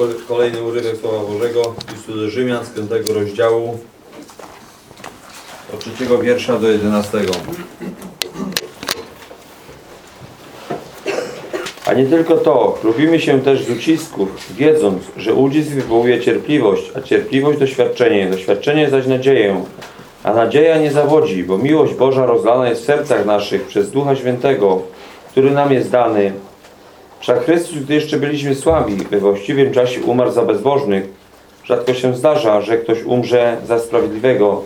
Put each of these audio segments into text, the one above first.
kol- kolejny urywek Słowa Bożego, listu do Rzymian z 5 rozdziału, od trzeciego wiersza do 11. A nie tylko to, lubimy się też z ucisków, wiedząc, że ucisk wywołuje cierpliwość, a cierpliwość doświadczenie, doświadczenie zaś nadzieję. A nadzieja nie zawodzi, bo miłość Boża rozlana jest w sercach naszych przez Ducha Świętego, który nam jest dany. Wszak Chrystus, gdy jeszcze byliśmy słabi, we właściwym czasie umarł za bezbożnych. Rzadko się zdarza, że ktoś umrze za sprawiedliwego.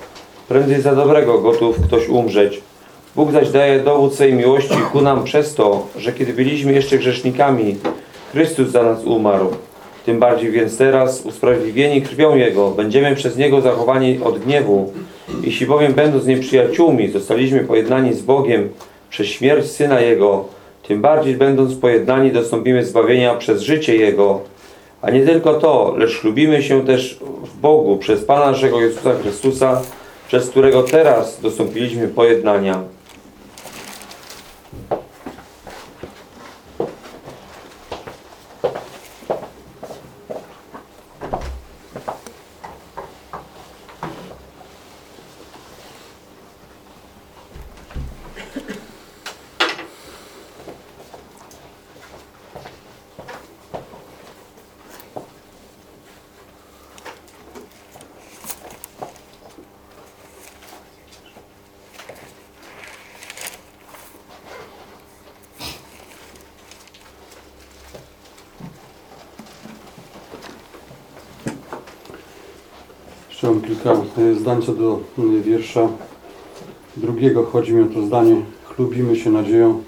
Prędzej za dobrego gotów ktoś umrzeć. Bóg zaś daje dowód swej miłości ku nam przez to, że kiedy byliśmy jeszcze grzesznikami, Chrystus za nas umarł. Tym bardziej więc teraz, usprawiedliwieni krwią Jego, będziemy przez Niego zachowani od gniewu. Jeśli bowiem będąc nieprzyjaciółmi, zostaliśmy pojednani z Bogiem przez śmierć Syna Jego, tym bardziej będąc pojednani dostąpimy zbawienia przez życie Jego. A nie tylko to, lecz lubimy się też w Bogu przez Pana naszego Jezusa Chrystusa, przez którego teraz dostąpiliśmy pojednania. Mam kilka e, zdań co do e, wiersza drugiego. Chodzi mi o to zdanie. Chlubimy się nadzieją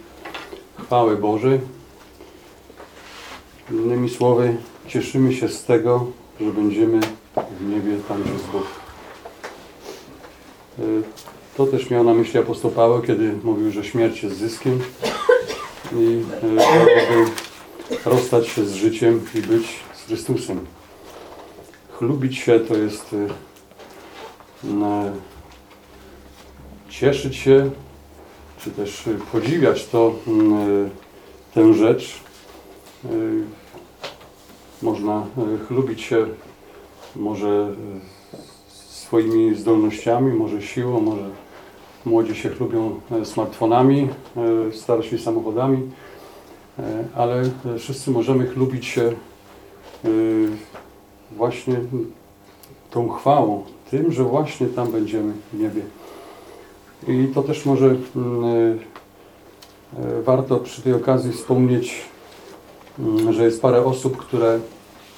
chwały Bożej. Innymi słowy, cieszymy się z tego, że będziemy w niebie tam, gdzie Bóg. E, To też miał na myśli apostoł Paweł, kiedy mówił, że śmierć jest zyskiem i aby rozstać się z życiem i być z Chrystusem. Chlubić się to jest cieszyć się, czy też podziwiać to, y, tę rzecz. Y, Można y, chlubić się może swoimi zdolnościami, może siłą, może młodzi się chlubią e, smartfonami, e, starsi samochodami, e, ale wszyscy możemy chlubić się y, właśnie tą chwałą, tym, że właśnie tam będziemy w niebie. I to też może e, e, warto przy tej okazji wspomnieć, mm, że jest parę osób, które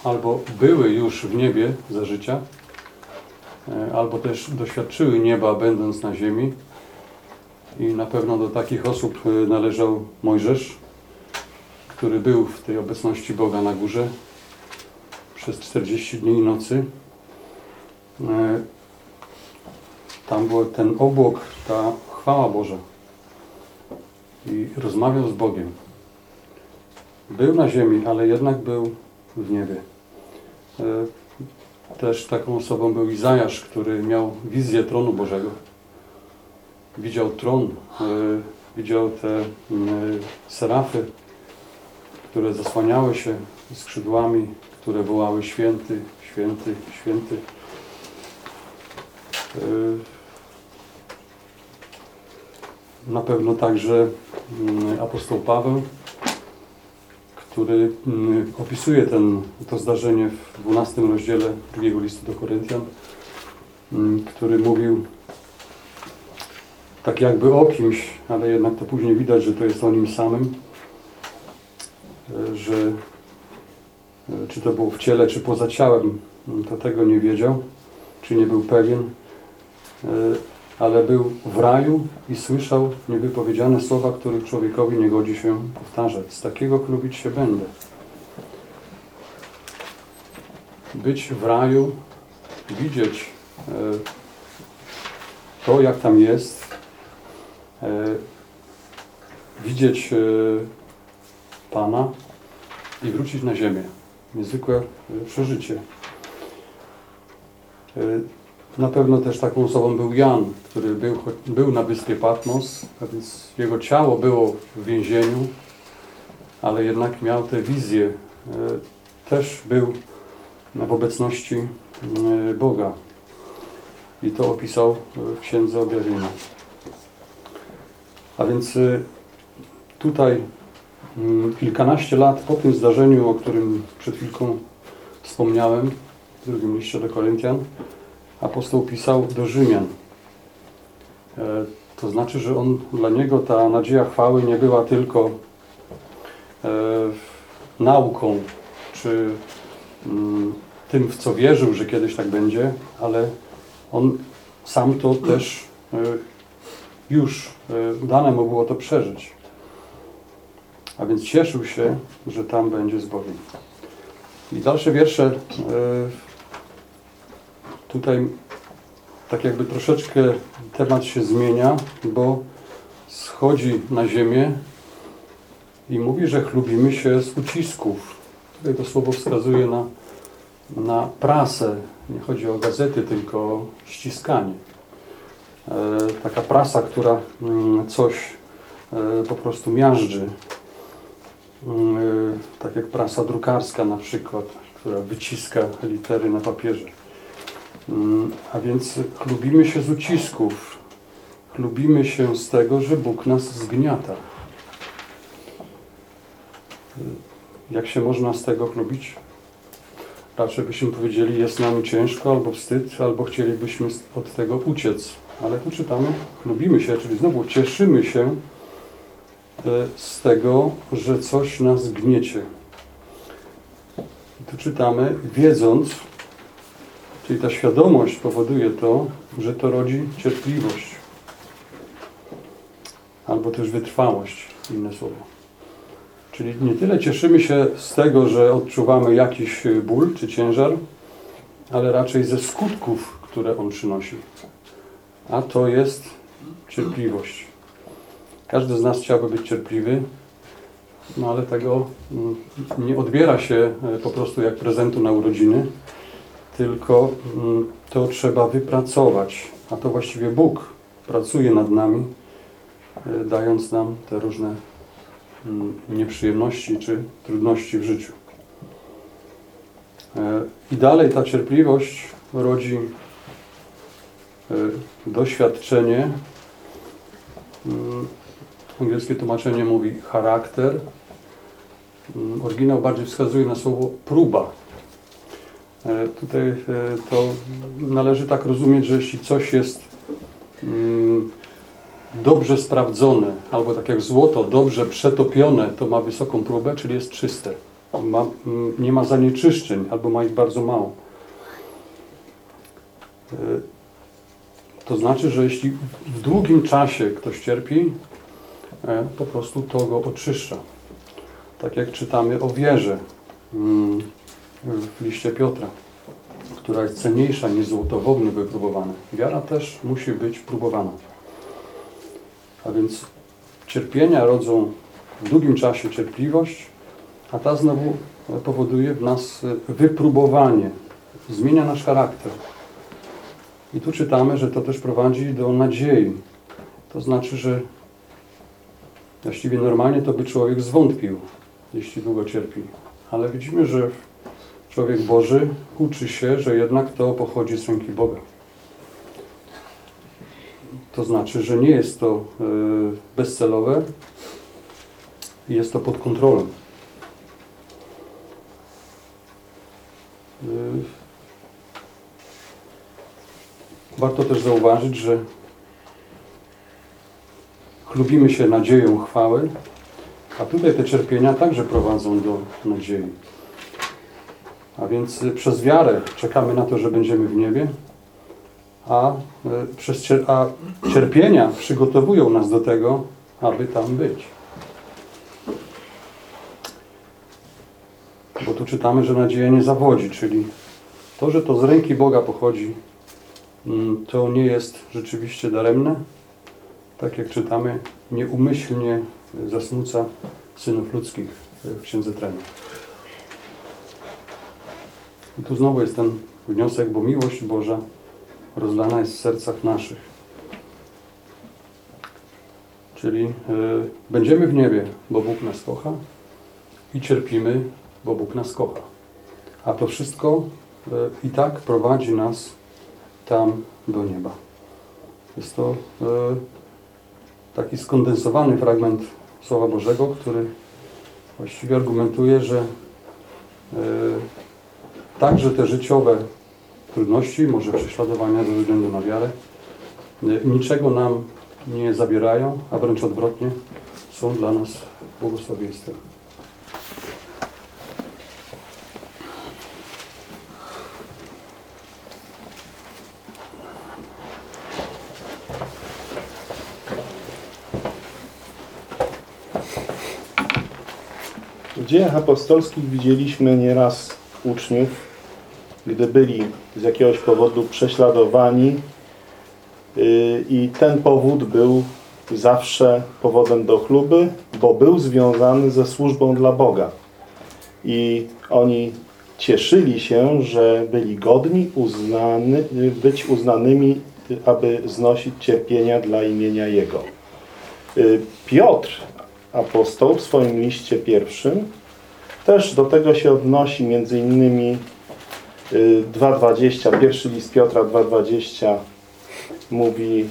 albo były już w niebie za życia, e, albo też doświadczyły nieba będąc na ziemi. I na pewno do takich osób należał Mojżesz, który był w tej obecności Boga na górze przez 40 dni i nocy. E, Tam był ten obłok, ta chwała Boża. I rozmawiał z Bogiem. Był na ziemi, ale jednak był w niebie. E, Też taką osobą był Izajasz, który miał wizję tronu Bożego. Widział tron, e, widział te serafy, które zasłaniały się skrzydłami, które wołały święty, święty, święty. Yy, Na pewno także mm, apostoł Paweł, który mm, opisuje ten, to zdarzenie w 12 rozdziale drugiego listu do Koryntian, mm, który mówił tak jakby o kimś, ale jednak to później widać, że to jest o nim samym, yy, że E, czy to było w ciele, czy poza ciałem, to tego nie wiedział, czy nie był pewien, ale był w raju i słyszał niewypowiedziane słowa, których człowiekowi nie godzi się powtarzać. Z takiego chlubić się będę. Być w raju, widzieć e, to, jak tam jest, e, widzieć e, Pana i wrócić na ziemię niezwykłe przeżycie. Na pewno też taką osobą był Jan, który był, był na wyspie Patmos, a więc jego ciało było w więzieniu, ale jednak miał te wizje. Też był w obecności e, Boga. I to opisał w Księdze Objawienia. A więc e, tutaj mm, kilkanaście lat po tym zdarzeniu, o którym przed chwilką wspomniałem, w drugim liście do Koryntian, apostoł pisał do Rzymian. E, To znaczy, że on, dla niego ta nadzieja chwały nie była tylko e, nauką, czy mm, tym, w co wierzył, że kiedyś tak będzie, ale on sam to też e, już dane mu było to przeżyć. A więc cieszył się, że tam będzie z Bogiem. I dalsze wiersze tutaj tak jakby troszeczkę temat się zmienia, bo schodzi na ziemię i mówi, że chlubimy się z ucisków. Tutaj to słowo wskazuje na, na prasę. Nie chodzi o gazety, tylko o ściskanie. E, taka prasa, która mm, coś e, po prostu miażdży. Mm, e, tak jak prasa drukarska na przykład, która wyciska litery na papierze. Mm, A więc chlubimy się z ucisków. Chlubimy się z tego, że Bóg nas zgniata. Jak się można z tego chlubić? Raczej byśmy powiedzieli, jest nam ciężko, albo wstyd, albo chcielibyśmy od tego uciec. Ale tu czytamy, chlubimy się, czyli znowu cieszymy się e, z tego, że coś nas gniecie. I tu czytamy, wiedząc, czyli ta świadomość powoduje to, że to rodzi cierpliwość. Albo też wytrwałość, inne słowo. Czyli nie tyle cieszymy się z tego, że odczuwamy jakiś ból czy ciężar, ale raczej ze skutków, które on przynosi. A to jest cierpliwość. Każdy z nas chciałby być cierpliwy, no ale tego mm, nie odbiera się e, po prostu jak prezentu na urodziny, tylko mm, to trzeba wypracować. A to właściwie Bóg pracuje nad nami, e, dając nam te różne mm, nieprzyjemności czy trudności w życiu. E, I dalej ta cierpliwość rodzi e, doświadczenie. Mm, Angielskie tłumaczenie mówi charakter. Mm, Oryginał bardziej wskazuje na słowo próba. E, Tutaj e, to należy tak rozumieć, że jeśli coś jest mm, dobrze sprawdzone, albo tak jak złoto, dobrze przetopione, to ma wysoką próbę, czyli jest czyste. Ma, mm, nie ma zanieczyszczeń, albo ma ich bardzo mało. E, To znaczy, że jeśli w długim czasie ktoś cierpi, po prostu to go oczyszcza. Tak jak czytamy o wierze mm, w liście Piotra, która jest cenniejsza niż złoto w ogniu wypróbowane. Wiara też musi być próbowana. A więc cierpienia rodzą w długim czasie cierpliwość, a ta znowu powoduje w nas wypróbowanie, zmienia nasz charakter. I tu czytamy, że to też prowadzi do nadziei. To znaczy, że właściwie normalnie to by człowiek zwątpił, jeśli długo cierpi. Ale widzimy, że człowiek Boży uczy się, że jednak to pochodzi z ręki Boga. To znaczy, że nie jest to e, bezcelowe, jest to pod kontrolą. E, Warto też zauważyć, że chlubimy się nadzieją chwały, a tutaj te cierpienia także prowadzą do nadziei. A więc y, przez wiarę czekamy na to, że będziemy w niebie, a, y, przez cier- a cierpienia przygotowują nas do tego, aby tam być. Bo tu czytamy, że nadzieja nie zawodzi, czyli to, że to z ręki Boga pochodzi, mm, to nie jest rzeczywiście daremne. Tak jak czytamy, nieumyślnie zasmuca synów ludzkich w Księdze Trenu. I tu znowu jest ten wniosek, bo miłość Boża rozlana jest w sercach naszych. Czyli y, będziemy w niebie, bo Bóg nas kocha i cierpimy, bo Bóg nas kocha. a to wszystko e, i tak prowadzi nas tam do nieba. Jest to e, taki skondensowany fragment Słowa Bożego, który właściwie argumentuje, że e, także te życiowe trudności, może prześladowania ze względu na wiarę, e, niczego nam nie zabierają, a wręcz odwrotnie, są dla nas błogosławieństwem. W dziejach apostolskich widzieliśmy nieraz uczniów, gdy byli z jakiegoś powodu prześladowani yy, i ten powód był zawsze powodem do chluby, bo był związany ze służbą dla Boga. I oni cieszyli się, że byli godni uznany, być uznanymi, aby znosić cierpienia dla imienia Jego. Yy, Piotr, apostoł w swoim liście pierwszym też do tego się odnosi między innymi y, 2.20, pierwszy list Piotra 2.20 mówi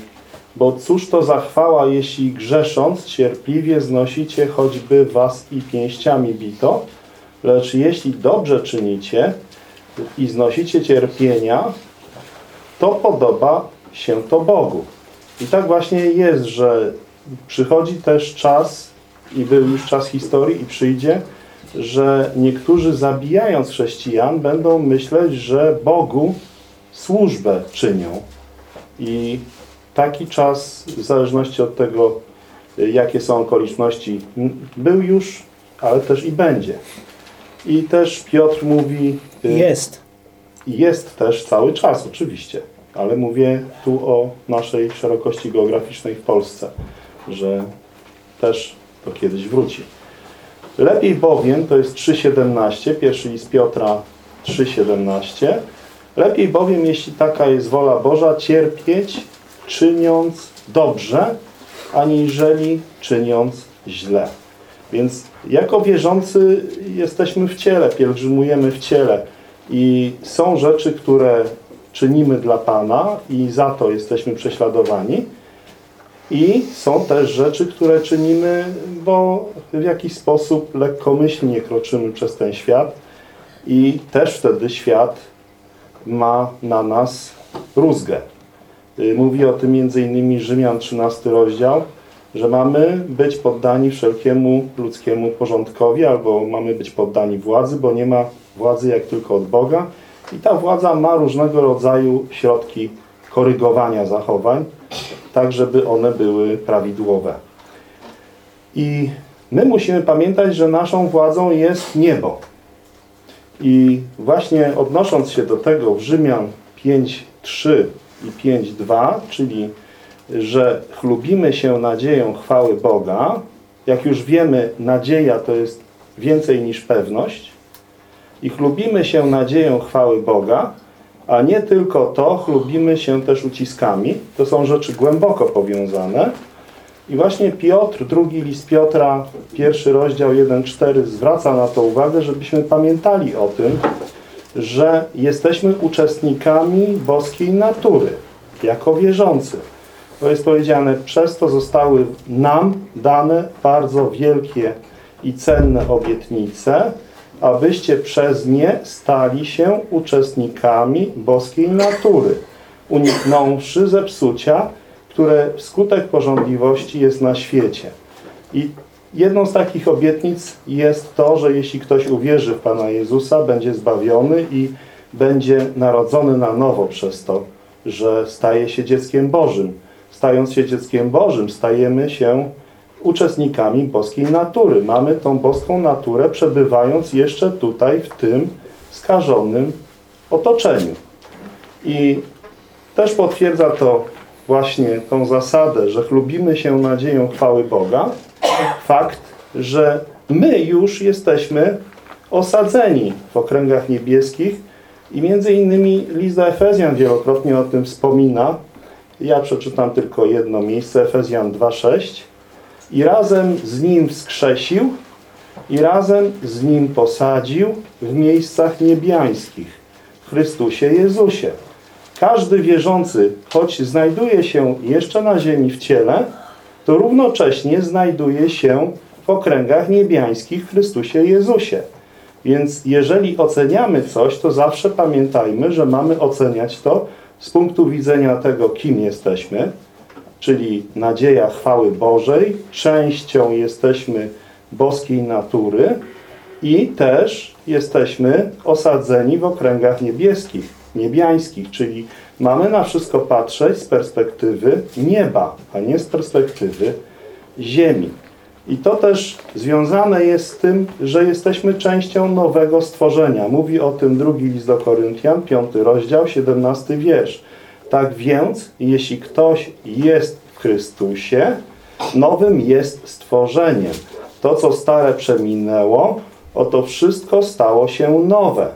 bo cóż to za chwała, jeśli grzesząc cierpliwie znosicie choćby was i pięściami bito, lecz jeśli dobrze czynicie i znosicie cierpienia, to podoba się to Bogu. I tak właśnie jest, że przychodzi też czas i był już czas historii i przyjdzie, że niektórzy zabijając chrześcijan będą myśleć, że Bogu służbę czynią. I taki czas, w zależności od tego, jakie są okoliczności, był już, ale też i będzie. I też Piotr mówi, y, Jest. jest też cały czas oczywiście, ale mówię tu o naszej szerokości geograficznej w Polsce, że też to kiedyś wróci. Lepiej bowiem, to jest 3,17, pierwszy list Piotra 3,17, lepiej bowiem, jeśli taka jest wola Boża, cierpieć, czyniąc dobrze, aniżeli czyniąc źle. Więc jako wierzący jesteśmy w ciele, pielgrzymujemy w ciele. I są rzeczy, które czynimy dla Pana i za to jesteśmy prześladowani, i są też rzeczy, które czynimy, bo w jakiś sposób lekkomyślnie kroczymy przez ten świat i też wtedy świat ma na nas rózgę. Y, Mówi o tym m.in. Rzymian 13 rozdział, że mamy być poddani wszelkiemu ludzkiemu porządkowi albo mamy być poddani władzy, bo nie ma władzy jak tylko od Boga i ta władza ma różnego rodzaju środki korygowania zachowań, tak żeby one były prawidłowe. I my musimy pamiętać, że naszą władzą jest niebo. I właśnie odnosząc się do tego w Rzymian 5.3 i 5.2, czyli że chlubimy się nadzieją chwały Boga, jak już wiemy, nadzieja to jest więcej niż pewność i chlubimy się nadzieją chwały Boga, a nie tylko to, chlubimy się też uciskami. To są rzeczy głęboko powiązane. I właśnie Piotr, drugi list Piotra, pierwszy rozdział 1-4 zwraca na to uwagę, żebyśmy pamiętali o tym, że jesteśmy uczestnikami boskiej natury, jako wierzący. To jest powiedziane, przez to zostały nam dane bardzo wielkie i cenne obietnice, abyście przez nie stali się uczestnikami boskiej natury, uniknąwszy zepsucia, które wskutek porządliwości jest na świecie. I jedną z takich obietnic jest to, że jeśli ktoś uwierzy w Pana Jezusa, będzie zbawiony i będzie narodzony na nowo przez to, że staje się dzieckiem Bożym. Stając się dzieckiem Bożym, stajemy się uczestnikami boskiej natury. Mamy tą boską naturę, przebywając jeszcze tutaj, w tym skażonym otoczeniu. I też potwierdza to właśnie tą zasadę, że chlubimy się nadzieją chwały Boga, fakt, że my już jesteśmy osadzeni w okręgach niebieskich i między innymi list do Efezjan wielokrotnie o tym wspomina. Ja przeczytam tylko jedno miejsce, Efezjan 2,6 i razem z Nim wskrzesił i razem z Nim posadził w miejscach niebiańskich, w Chrystusie Jezusie. Każdy wierzący, choć znajduje się jeszcze na ziemi w ciele, to równocześnie znajduje się w okręgach niebiańskich w Chrystusie Jezusie. Więc jeżeli oceniamy coś, to zawsze pamiętajmy, że mamy oceniać to z punktu widzenia tego, kim jesteśmy, czyli nadzieja chwały Bożej, częścią jesteśmy boskiej natury i też jesteśmy osadzeni w okręgach niebieskich, niebiańskich, czyli mamy na wszystko patrzeć z perspektywy nieba, a nie z perspektywy ziemi. I to też związane jest z tym, że jesteśmy częścią nowego stworzenia. Mówi o tym drugi list do Koryntian, piąty rozdział, 17 wiersz. Tak więc, jeśli ktoś jest w Chrystusie, nowym jest stworzeniem. To, co stare przeminęło, oto wszystko stało się nowe.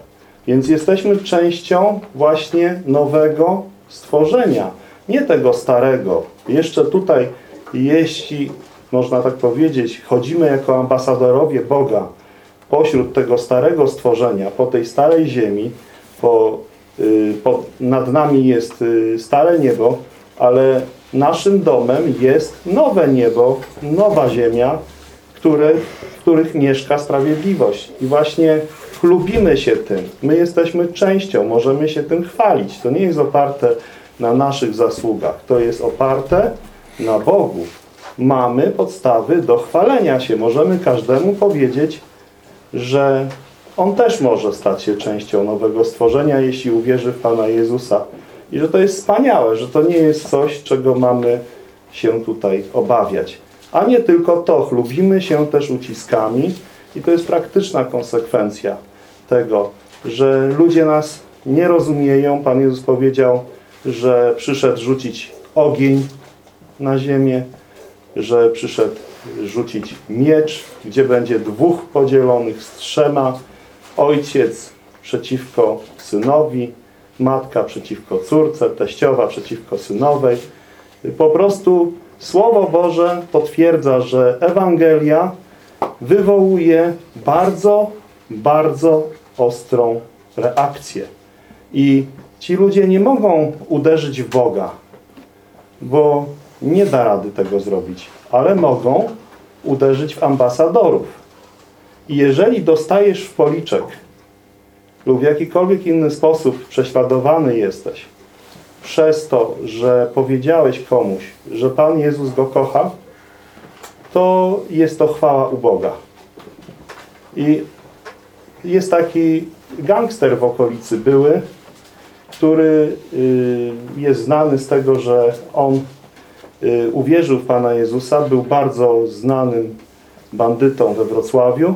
Więc jesteśmy częścią właśnie nowego stworzenia, nie tego starego. Jeszcze tutaj, jeśli można tak powiedzieć, chodzimy jako ambasadorowie Boga pośród tego starego stworzenia, po tej starej ziemi, po, y, po, nad nami jest y, stare niebo, ale naszym domem jest nowe niebo, nowa ziemia, które, w których mieszka sprawiedliwość. I właśnie chlubimy się tym. My jesteśmy częścią, możemy się tym chwalić. To nie jest oparte na naszych zasługach. To jest oparte na Bogu. Mamy podstawy do chwalenia się. Możemy każdemu powiedzieć, że on też może stać się częścią nowego stworzenia, jeśli uwierzy w Pana Jezusa. I że to jest wspaniałe, że to nie jest coś, czego mamy się tutaj obawiać. A nie tylko to, chlubimy się też uciskami i to jest praktyczna konsekwencja tego, że ludzie nas nie rozumieją. Pan Jezus powiedział, że przyszedł rzucić ogień na ziemię, że przyszedł rzucić miecz, gdzie będzie dwóch podzielonych z trzema, ojciec przeciwko synowi, matka przeciwko córce, teściowa przeciwko synowej. Po prostu Słowo Boże potwierdza, że Ewangelia wywołuje bardzo, bardzo ostrą reakcję. I ci ludzie nie mogą uderzyć w Boga, bo nie da rady tego zrobić, ale mogą uderzyć w ambasadorów. I jeżeli dostajesz w policzek lub w jakikolwiek inny sposób prześladowany jesteś przez to, że powiedziałeś komuś, że Pan Jezus go kocha, to jest to chwała u Boga. I jest taki gangster w okolicy były, który y, jest znany z tego, że on y, uwierzył w Pana Jezusa, był bardzo znanym bandytą we Wrocławiu.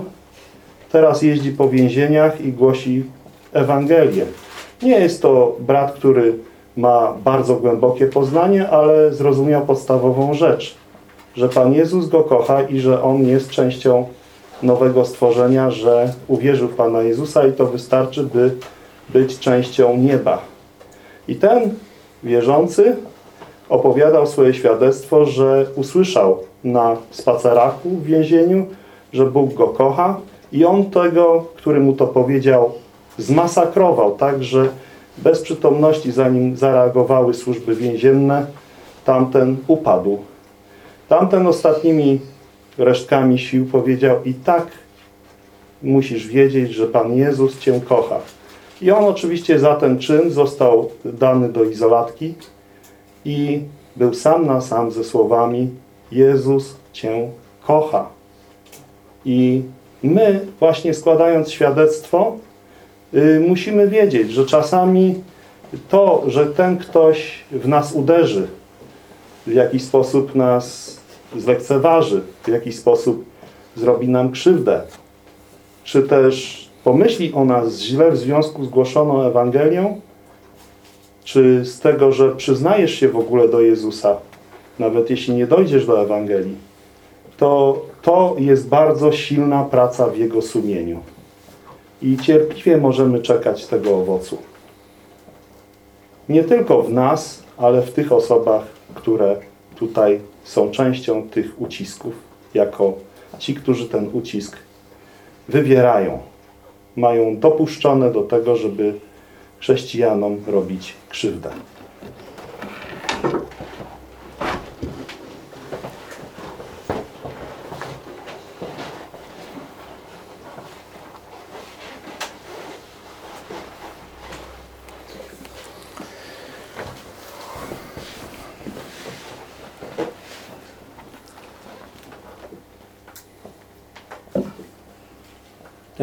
Teraz jeździ po więzieniach i głosi Ewangelię. Nie jest to brat, który ma bardzo głębokie poznanie, ale zrozumiał podstawową rzecz, że Pan Jezus go kocha i że On jest częścią nowego stworzenia, że uwierzył Pana Jezusa i to wystarczy, by być częścią nieba. I ten wierzący opowiadał swoje świadectwo, że usłyszał na spaceraku w więzieniu, że Bóg go kocha i on tego, który mu to powiedział, zmasakrował, tak, że bez przytomności, zanim zareagowały służby więzienne, tamten upadł. Tamten ostatnimi resztkami sił powiedział i tak musisz wiedzieć, że Pan Jezus Cię kocha. I on oczywiście za ten czyn został dany do izolatki i był sam na sam ze słowami Jezus Cię kocha. I my właśnie składając świadectwo y, musimy wiedzieć, że czasami to, że ten ktoś w nas uderzy, w jakiś sposób nas zlekceważy, w jakiś sposób zrobi nam krzywdę, czy też pomyśli o nas źle w związku z głoszoną Ewangelią, czy z tego, że przyznajesz się w ogóle do Jezusa, nawet jeśli nie dojdziesz do Ewangelii, to to jest bardzo silna praca w Jego sumieniu. I cierpliwie możemy czekać tego owocu. Nie tylko w nas, ale w tych osobach, które tutaj są częścią tych ucisków, jako ci, którzy ten ucisk wywierają. Mają dopuszczone do tego, żeby chrześcijanom robić krzywdę.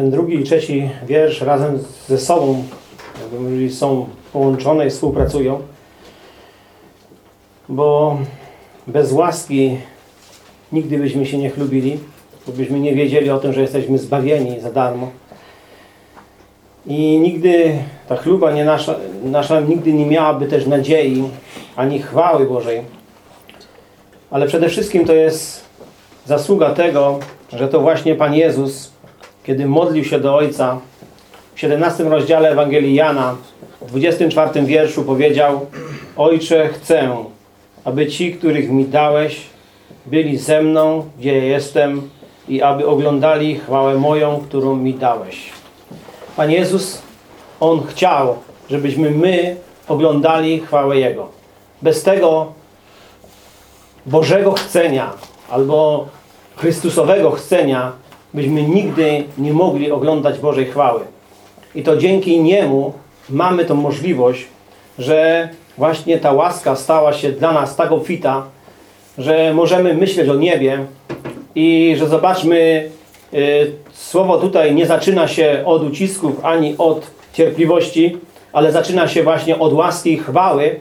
ten drugi i trzeci wiersz razem ze sobą, jakby mówili, są połączone i współpracują. Bo bez łaski nigdy byśmy się nie chlubili, byśmy nie wiedzieli o tym, że jesteśmy zbawieni za darmo. I nigdy ta chluba nie nasza, nasza nigdy nie miałaby też nadziei ani chwały Bożej. Ale przede wszystkim to jest zasługa tego, że to właśnie Pan Jezus kiedy modlił się do Ojca, w 17 rozdziale Ewangelii Jana, w 24 wierszu powiedział Ojcze, chcę, aby ci, których mi dałeś, byli ze mną, gdzie jestem i aby oglądali chwałę moją, którą mi dałeś. Pan Jezus, On chciał, żebyśmy my oglądali chwałę Jego. Bez tego Bożego chcenia albo Chrystusowego chcenia byśmy nigdy nie mogli oglądać Bożej chwały. I to dzięki Niemu mamy tą możliwość, że właśnie ta łaska stała się dla nas tak obfita, że możemy myśleć o niebie i że zobaczmy, y, słowo tutaj nie zaczyna się od ucisków ani od cierpliwości, ale zaczyna się właśnie od łaski chwały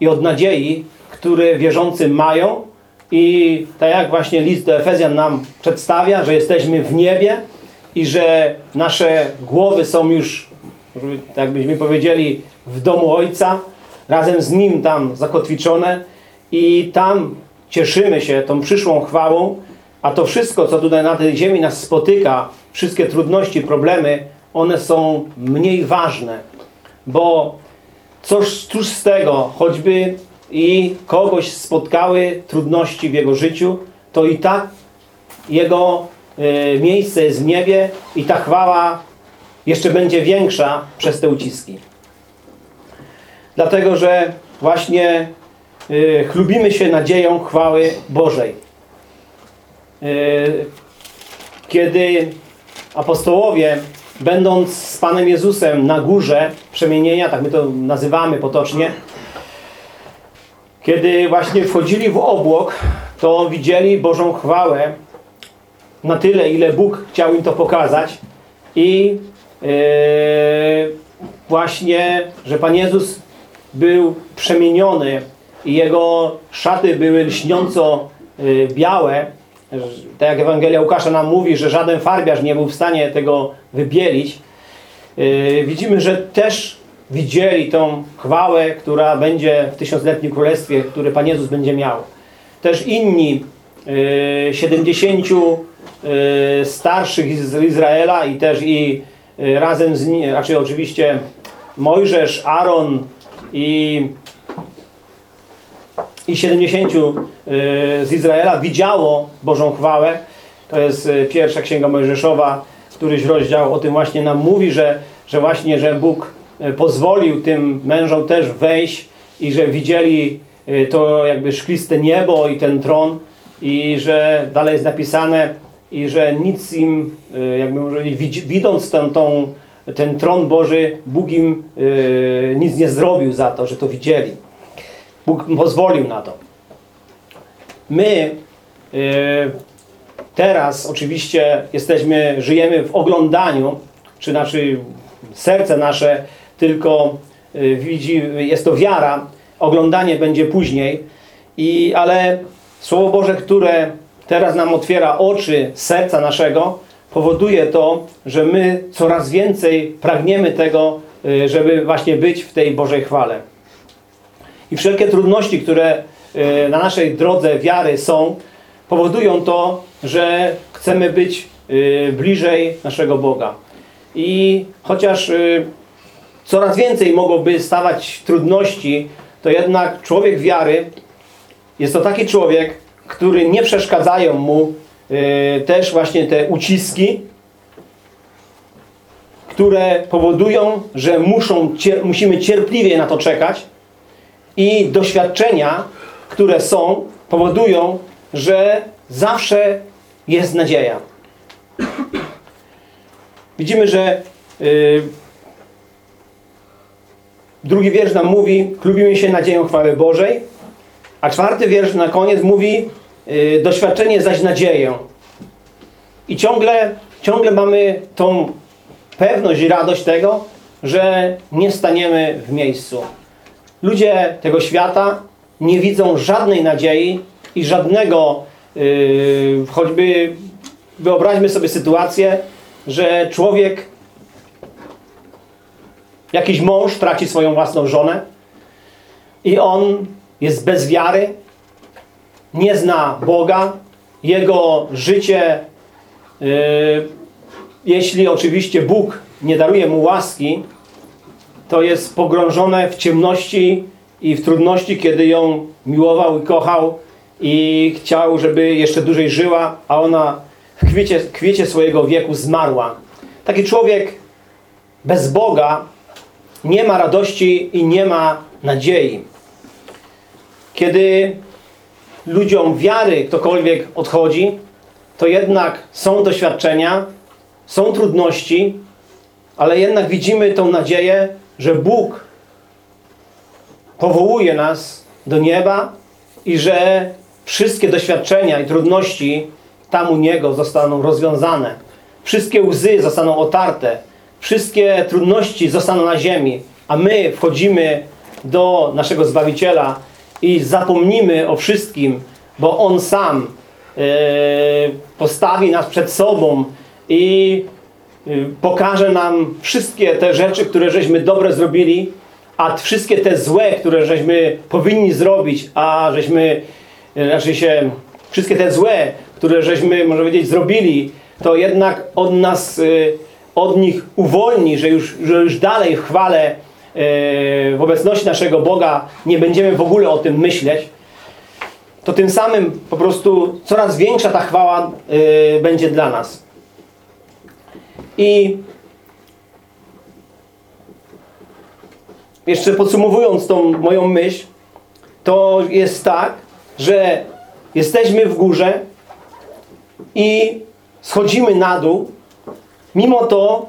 i od nadziei, które wierzący mają i tak jak właśnie list do Efezjan nam przedstawia, że jesteśmy w niebie i że nasze głowy są już, tak byśmy powiedzieli, w domu Ojca, razem z Nim tam zakotwiczone i tam cieszymy się tą przyszłą chwałą, a to wszystko, co tutaj na tej ziemi nas spotyka, wszystkie trudności, problemy, one są mniej ważne, bo cóż, cóż z tego, choćby i kogoś spotkały trudności w jego życiu, to i tak jego e, miejsce jest w niebie i ta chwała jeszcze będzie większa przez te uciski. Dlatego, że właśnie e, chlubimy się nadzieją chwały Bożej. E, kiedy apostołowie, będąc z Panem Jezusem na górze przemienienia, tak my to nazywamy potocznie, kiedy właśnie wchodzili w obłok, to widzieli Bożą chwałę na tyle, ile Bóg chciał im to pokazać i yy, właśnie, że Pan Jezus był przemieniony i Jego szaty były lśniąco yy, białe, tak jak Ewangelia Łukasza nam mówi, że żaden farbiarz nie był w stanie tego wybielić. Yy, widzimy, że też widzieli tą chwałę, która będzie w tysiącletnim królestwie, które Pan Jezus będzie miał. Też inni y, 70 y, starszych z Izraela i też i y, razem z nimi, raczej oczywiście Mojżesz, Aaron i, i 70 y, z Izraela widziało Bożą chwałę. To jest y, pierwsza księga Mojżeszowa, któryś rozdział o tym właśnie nam mówi, że, że właśnie, że Bóg pozwolił tym mężom też wejść i że widzieli e, to jakby szkliste niebo i ten tron i że dalej jest napisane i że nic im, e, jakby widząc ten, tą, ten tron Boży, Bóg im nic nie zrobił za to, że to widzieli. Bóg pozwolił na to. My teraz oczywiście jesteśmy, żyjemy w oglądaniu, czy nasze serce nasze tylko y, widzi, jest to wiara, oglądanie będzie później, i, ale Słowo Boże, które teraz nam otwiera oczy serca naszego, powoduje to, że my coraz więcej pragniemy tego, y, żeby właśnie być w tej Bożej chwale. I wszelkie trudności, które y, na naszej drodze wiary są, powodują to, że chcemy być bliżej naszego Boga. I chociaż coraz więcej mogłoby stawać trudności, to jednak człowiek wiary jest to taki człowiek, który nie przeszkadzają mu y, też właśnie te uciski, które powodują, że muszą, cier musimy cierpliwie na to czekać i doświadczenia, które są, powodują, że zawsze jest nadzieja. Widzimy, że yy, drugi wiersz nam mówi, chlubimy się nadzieją chwały Bożej, a czwarty wiersz na koniec mówi, yy, doświadczenie zaś nadzieję. I ciągle, ciągle mamy tą pewność i radość tego, że nie staniemy w miejscu. Ludzie tego świata nie widzą żadnej nadziei i żadnego, yy, choćby wyobraźmy sobie sytuację, że człowiek, jakiś mąż traci swoją własną żonę i on jest bez wiary, nie zna Boga, jego życie, yy, jeśli oczywiście Bóg nie daruje mu łaski, to jest pogrążone w ciemności i w trudności, kiedy ją miłował i kochał i chciał, żeby jeszcze dłużej żyła, a ona w kwiecie, kwiecie swojego wieku zmarła. Taki człowiek bez Boga nie ma radości i nie ma nadziei. Kiedy ludziom wiary ktokolwiek odchodzi, to jednak są doświadczenia, są trudności, ale jednak widzimy tą nadzieję, że Bóg powołuje nas do nieba i że wszystkie doświadczenia i trudności tam u Niego zostaną rozwiązane. Wszystkie łzy zostaną otarte. Wszystkie trudności zostaną na ziemi. A my wchodzimy do naszego Zbawiciela i zapomnimy o wszystkim, bo On sam e, postawi nas przed sobą i y, pokaże nam wszystkie te rzeczy, które żeśmy dobre zrobili, a wszystkie te złe, które żeśmy powinni zrobić, a żeśmy, y, znaczy się, wszystkie te złe, które żeśmy, może powiedzieć, zrobili, to jednak od nas, y, od nich uwolni, że już, że już dalej w chwale w obecności naszego Boga nie będziemy w ogóle o tym myśleć, to tym samym po prostu coraz większa ta chwała będzie dla nas. I jeszcze podsumowując tą moją myśl, to jest tak, że jesteśmy w górze i schodzimy na dół. Mimo to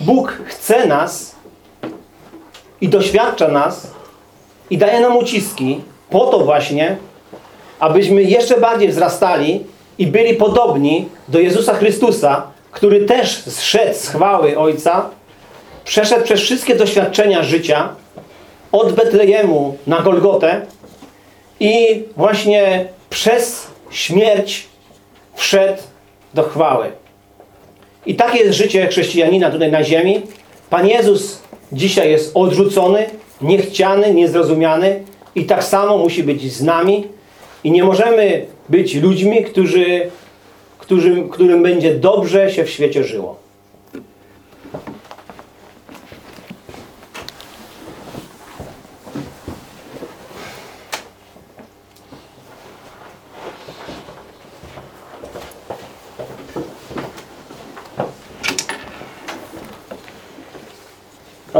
Bóg chce nas i doświadcza nas i daje nam uciski po to właśnie, abyśmy jeszcze bardziej wzrastali i byli podobni do Jezusa Chrystusa, który też zszedł z chwały Ojca, przeszedł przez wszystkie doświadczenia życia, od Betlejemu na Golgotę i właśnie przez śmierć wszedł do chwały. I takie jest życie chrześcijanina tutaj na ziemi. Pan Jezus dzisiaj jest odrzucony, niechciany, niezrozumiany i tak samo musi być z nami. I nie możemy być ludźmi, którzy którym, którym będzie dobrze się w świecie żyło.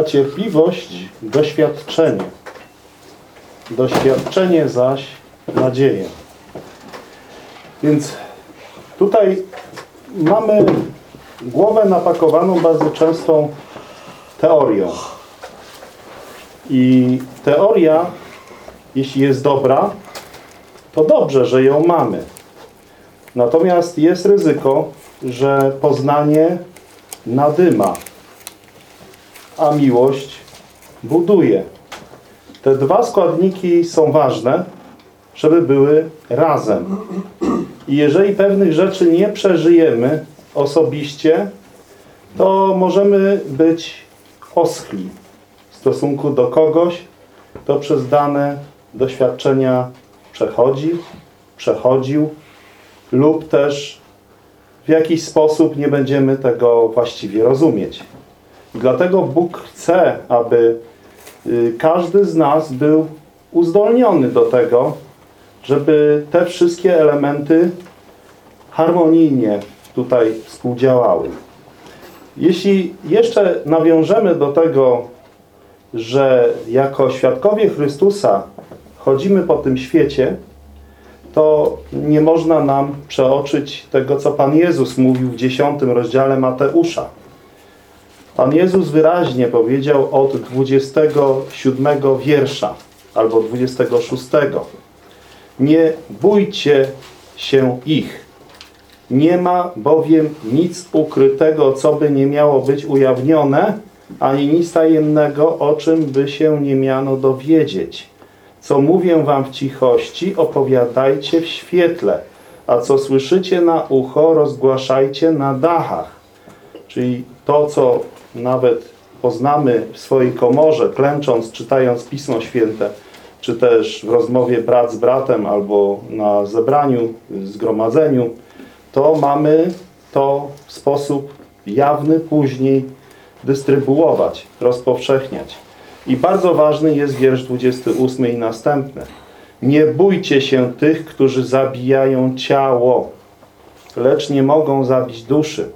Cierpliwość doświadczenie. Doświadczenie zaś nadzieję. Więc Tutaj mamy głowę napakowaną bardzo częstą teorią. I teoria, jeśli jest dobra, to dobrze, że ją mamy. Natomiast jest ryzyko, że poznanie nadyma, a miłość buduje. Te dwa składniki są ważne, żeby były razem. I jeżeli pewnych rzeczy nie przeżyjemy osobiście, to możemy być oschli w stosunku do kogoś, kto przez dane doświadczenia przechodzi, przechodził lub też w jakiś sposób nie będziemy tego właściwie rozumieć. Dlatego Bóg chce, aby y, każdy z nas był uzdolniony do tego, żeby te wszystkie elementy harmonijnie tutaj współdziałały. Jeśli jeszcze nawiążemy do tego, że jako świadkowie Chrystusa chodzimy po tym świecie, to nie można nam przeoczyć tego, co Pan Jezus mówił w 10 rozdziale Mateusza. Pan Jezus wyraźnie powiedział od 27 wiersza albo 26. Nie bójcie się ich. Nie ma bowiem nic ukrytego, co by nie miało być ujawnione, ani nic tajemnego, o czym by się nie miano dowiedzieć. Co mówię wam w cichości, opowiadajcie w świetle, a co słyszycie na ucho, rozgłaszajcie na dachach. Czyli to, co nawet poznamy w swojej komorze, klęcząc, czytając Pismo Święte, czy też w rozmowie brat z bratem, albo na zebraniu, zgromadzeniu, to mamy to w sposób jawny później dystrybuować, rozpowszechniać. I bardzo ważny jest wiersz 28 i następny. Nie bójcie się tych, którzy zabijają ciało, lecz nie mogą zabić duszy.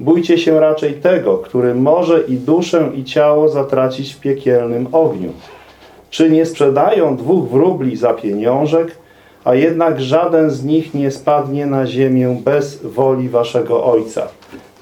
Bójcie się raczej tego, który może i duszę, i ciało zatracić w piekielnym ogniu. Czy nie sprzedają dwóch wróbli za pieniążek, a jednak żaden z nich nie spadnie na ziemię bez woli waszego Ojca.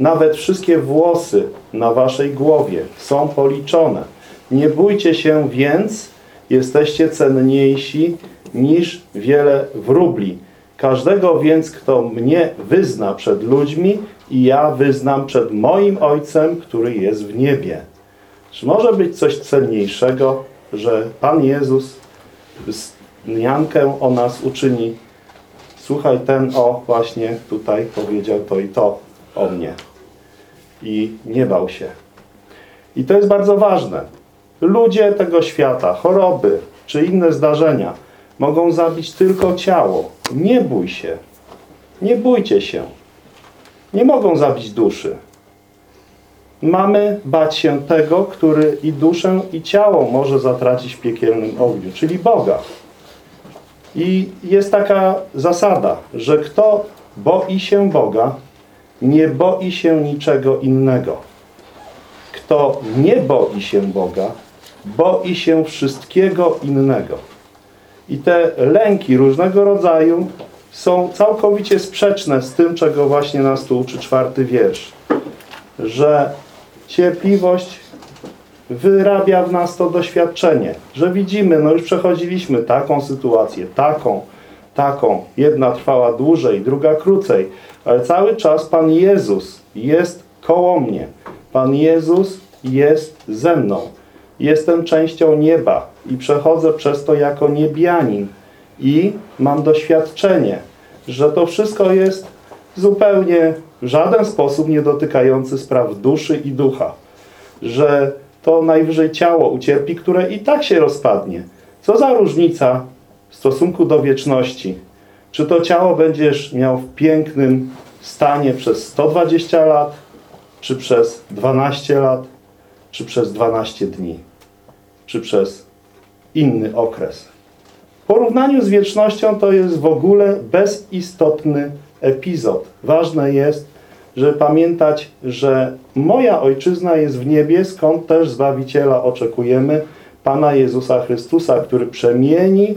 Nawet wszystkie włosy na waszej głowie są policzone. Nie bójcie się więc, jesteście cenniejsi niż wiele wróbli. Każdego więc, kto mnie wyzna przed ludźmi, i ja wyznam przed moim Ojcem, który jest w niebie. Czy może być coś cenniejszego, że Pan Jezus wzmiankę o nas uczyni? Słuchaj, ten o właśnie tutaj powiedział to i to o mnie. I nie bał się. I to jest bardzo ważne. Ludzie tego świata, choroby czy inne zdarzenia mogą zabić tylko ciało. Nie bój się. Nie bójcie się. Nie mogą zabić duszy. Mamy bać się tego, który i duszę, i ciało może zatracić w piekielnym ogniu, czyli Boga. I jest taka zasada, że kto boi się Boga, nie boi się niczego innego. Kto nie boi się Boga, boi się wszystkiego innego. I te lęki różnego rodzaju są całkowicie sprzeczne z tym, czego właśnie nas tu uczy czwarty wiersz. Że cierpliwość wyrabia w nas to doświadczenie, że widzimy, no już przechodziliśmy taką sytuację, taką, taką. Jedna trwała dłużej, druga krócej, ale cały czas Pan Jezus jest koło mnie. Pan Jezus jest ze mną. Jestem częścią nieba i przechodzę przez to jako niebianin. I mam doświadczenie, że to wszystko jest zupełnie w żaden sposób nie dotykający spraw duszy i ducha. Że to najwyżej ciało ucierpi, które i tak się rozpadnie. Co za różnica w stosunku do wieczności? Czy to ciało będziesz miał w pięknym stanie przez 120 lat, czy przez 12 lat, czy przez 12 dni, czy przez inny okres? Porównaniu z wiecznością to jest w ogóle bezistotny epizod. Ważne jest, żeby pamiętać, że moja ojczyzna jest w niebie, skąd też Zbawiciela oczekujemy, Pana Jezusa Chrystusa, który przemieni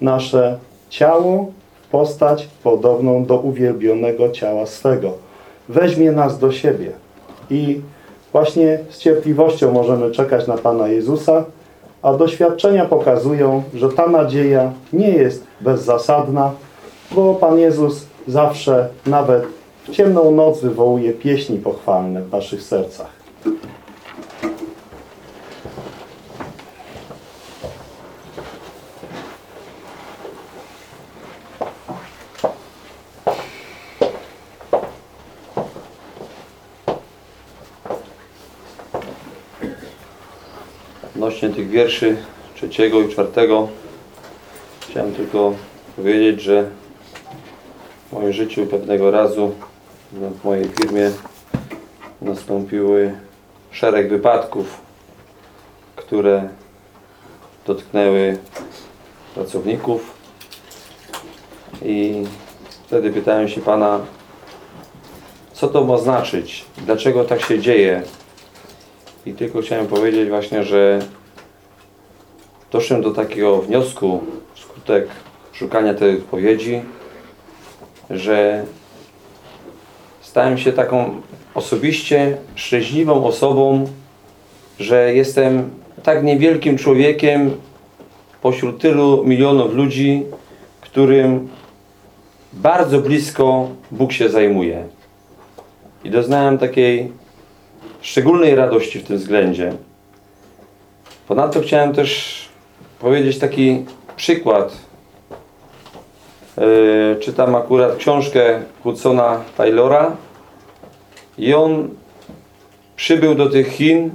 nasze ciało w postać podobną do uwielbionego ciała swego. Weźmie nas do siebie i właśnie z cierpliwością możemy czekać na Pana Jezusa, a doświadczenia pokazują, że ta nadzieja nie jest bezzasadna, bo Pan Jezus zawsze, nawet w ciemną noc, wywołuje pieśni pochwalne w naszych sercach. Odnośnie tych wierszy trzeciego i czwartego. Chciałem tylko powiedzieć, że w moim życiu pewnego razu w mojej firmie nastąpiły szereg wypadków, które dotknęły pracowników. I wtedy pytałem się Pana, co to ma znaczyć, dlaczego tak się dzieje. I tylko chciałem powiedzieć właśnie, że doszedłem do takiego wniosku wskutek szukania tej odpowiedzi, że stałem się taką osobiście szczęśliwą osobą, że jestem tak niewielkim człowiekiem pośród tylu milionów ludzi, którym bardzo blisko Bóg się zajmuje. I doznałem takiej szczególnej radości w tym względzie. Ponadto chciałem też powiedzieć taki przykład. Yy, czytam akurat książkę Hudsona Taylora i on przybył do tych Chin,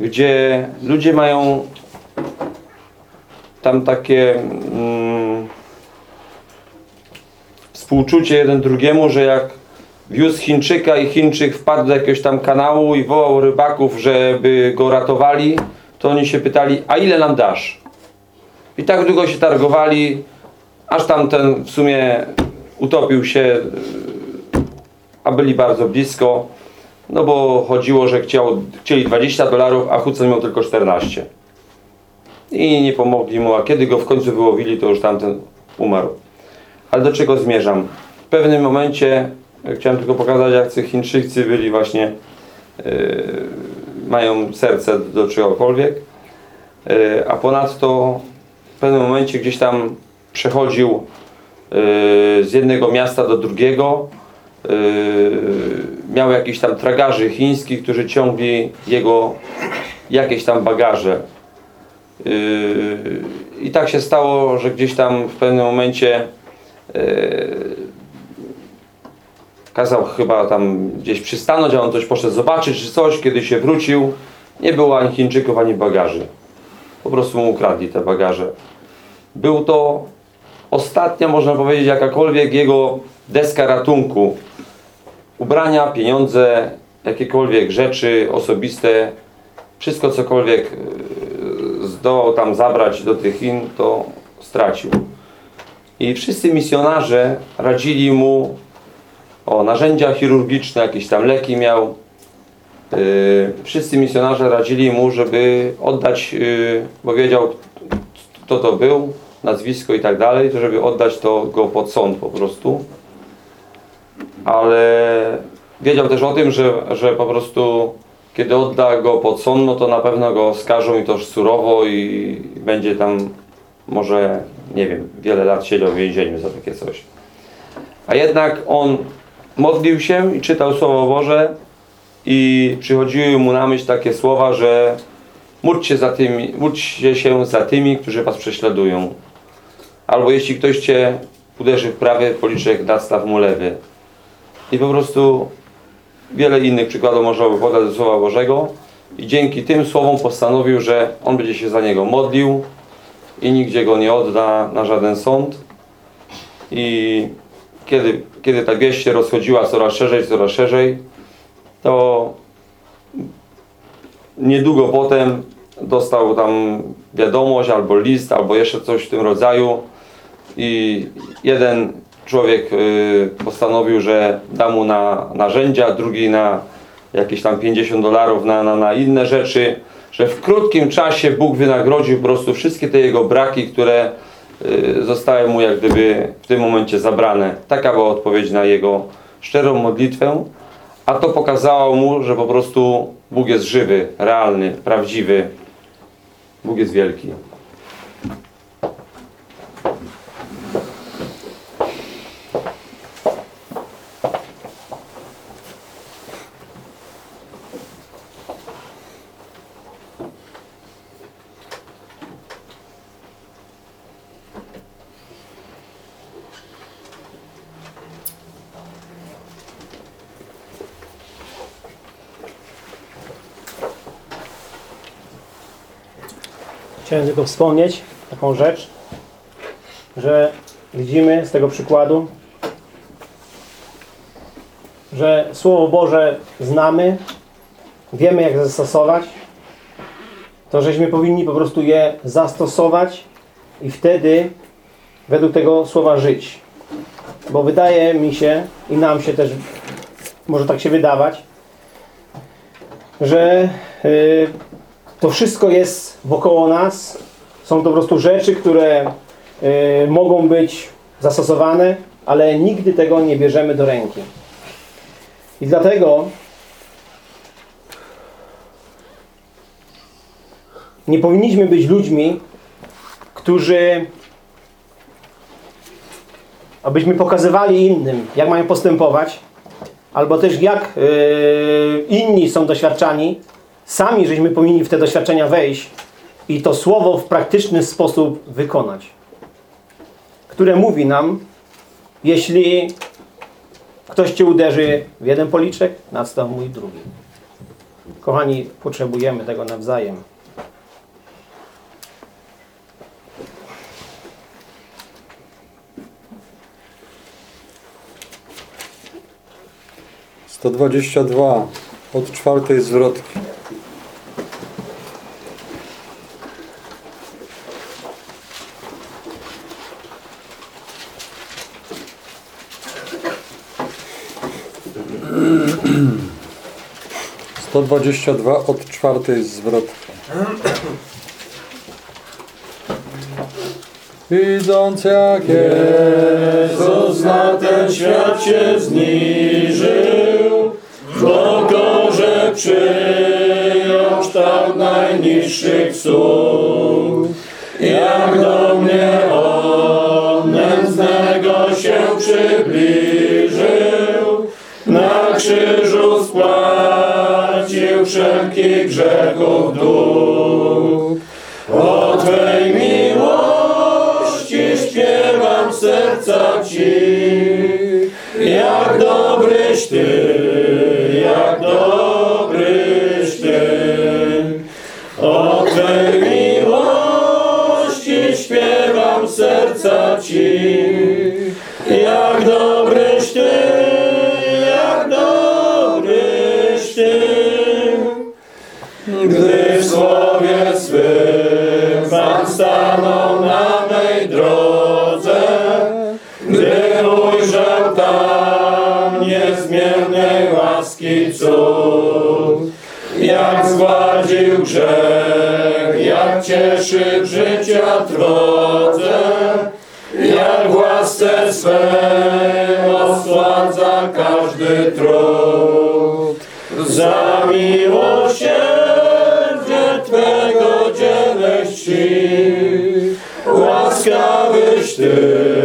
gdzie ludzie mają tam takie mm, współczucie jeden drugiemu, że jak wiózł Chińczyka i Chińczyk wpadł do jakiegoś tam kanału i wołał rybaków, żeby go ratowali, to oni się pytali, a ile nam dasz? I tak długo się targowali, aż tamten w sumie utopił się, a byli bardzo blisko, no bo chodziło, że chcieli 20 dolarów, a Hudson miał tylko 14. I nie pomogli mu, a kiedy go w końcu wyłowili, to już tamten umarł. Ale do czego zmierzam? W pewnym momencie, e, chciałem tylko pokazać, jak Chińczycy byli właśnie, yy, mają serce do czegokolwiek, yy, a ponadto pewnym momencie gdzieś tam przechodził yy, z jednego miasta do drugiego, yy, miał jakiś tam tragarzy chińskich, którzy ciągli jego jakieś tam bagaże. Yy, I tak się stało, że gdzieś tam w pewnym momencie kazał chyba tam gdzieś przystanąć, a on coś poszedł zobaczyć czy coś, kiedy się wrócił, nie było ani Chińczyków, ani bagaży. Po prostu mu ukradli te bagaże. Był to ostatnia, można powiedzieć, jakakolwiek jego deska ratunku. Ubrania, pieniądze, jakiekolwiek rzeczy osobiste, wszystko cokolwiek yy, zdołał tam zabrać do tych Chin, to stracił. I wszyscy misjonarze radzili mu o narzędzia chirurgiczne, jakieś tam leki miał. Yy, wszyscy misjonarze radzili mu, żeby oddać, yy, bo wiedział kto to był, nazwisko i tak dalej, to żeby oddać to go pod sąd po prostu. Ale wiedział też o tym, że, że po prostu kiedy odda go pod sąd, no to na pewno go skażą i to surowo i będzie tam może, nie wiem, wiele lat siedział w więzieniu za takie coś. A jednak on modlił się i czytał Słowo Boże i przychodziły mu na myśl takie słowa, że módlcie, za tymi, módlcie się za tymi, którzy was prześladują. Albo jeśli ktoś cię uderzy w prawy policzek, nadstaw mu lewy. I po prostu wiele innych przykładów można by podać Słowa Bożego i dzięki tym słowom postanowił, że on będzie się za niego modlił i nigdzie go nie odda na żaden sąd i kiedy, kiedy ta wieść się rozchodziła coraz szerzej, coraz szerzej to niedługo potem dostał tam wiadomość albo list, albo jeszcze coś w tym rodzaju i jeden człowiek y, postanowił, że da mu na narzędzia, drugi na jakieś tam 50 dolarów na, na, na inne rzeczy, że w krótkim czasie Bóg wynagrodził po prostu wszystkie te jego braki, które y, zostały mu jak gdyby w tym momencie zabrane. Taka była odpowiedź na jego szczerą modlitwę, a to pokazało mu, że po prostu Bóg jest żywy, realny, prawdziwy. Bóg jest wielki. Chciałem tylko wspomnieć taką rzecz, że widzimy z tego przykładu, że Słowo Boże znamy, wiemy jak zastosować, to żeśmy powinni po prostu je zastosować i wtedy według tego słowa żyć. Bo wydaje mi się i nam się też może tak się wydawać, że y, to wszystko jest wokoło nas. Są to po prostu rzeczy, które y, mogą być zastosowane, ale nigdy tego nie bierzemy do ręki. I dlatego nie powinniśmy być ludźmi, którzy abyśmy pokazywali innym, jak mają postępować, albo też jak yy, inni są doświadczani, sami żeśmy powinni w te doświadczenia wejść i to słowo w praktyczny sposób wykonać. Które mówi nam, jeśli ktoś Cię uderzy w jeden policzek, nadstaw mój drugi. Kochani, potrzebujemy tego nawzajem. Dwadzieścia dwa od czwartej zwrotki. Sto dwadzieścia dwa od czwartej zwrotki. Widząc jak Jezus na ten świat się zniżył, pokorze przyjął kształt najniższych słów. Jak do mnie od nędznego się przybliżył, na krzyżu spłacił wszelkich grzechów. O Twej miłości śpiewam serca Ci, jak dobryś Ty, jak dobryś Ty. O Twej miłości śpiewam serca Ci, jak cieszy w życia drodze, jak w łasce swej osładza każdy trud. Za miłosierdzie Twego dzielę łaskawyś Ty,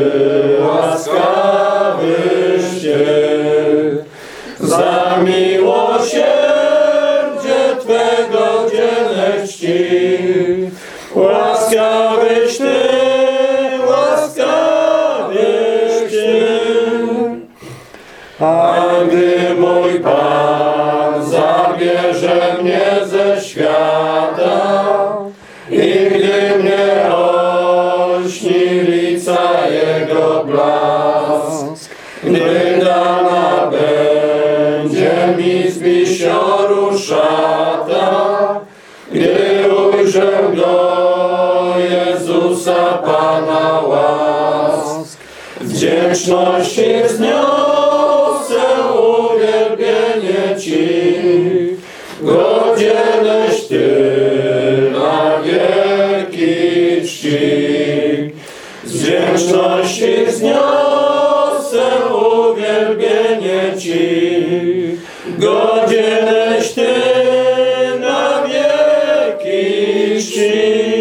wdzięczności wzniosę uwielbienie Ci, godzieneś Ty na wielki czci. Z wdzięczności wzniosę uwielbienie Ci, godzieneś Ty na wielki czci.